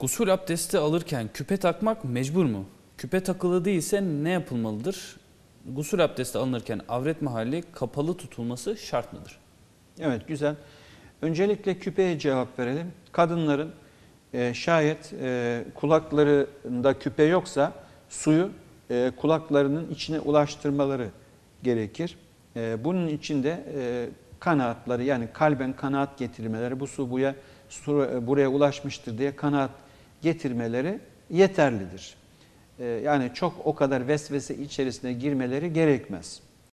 Gusül abdesti alırken küpe takmak mecbur mu? Küpe takılı değilse ne yapılmalıdır? Gusül abdesti alınırken avret mahalli kapalı tutulması şart mıdır? Evet güzel. Öncelikle küpeye cevap verelim. Kadınların e, şayet e, kulaklarında küpe yoksa suyu e, kulaklarının içine ulaştırmaları gerekir. E, bunun için de e, kanaatları yani kalben kanaat getirmeleri bu su buraya, su buraya ulaşmıştır diye kanaat getirmeleri yeterlidir. E, yani çok o kadar vesvese içerisine girmeleri gerekmez.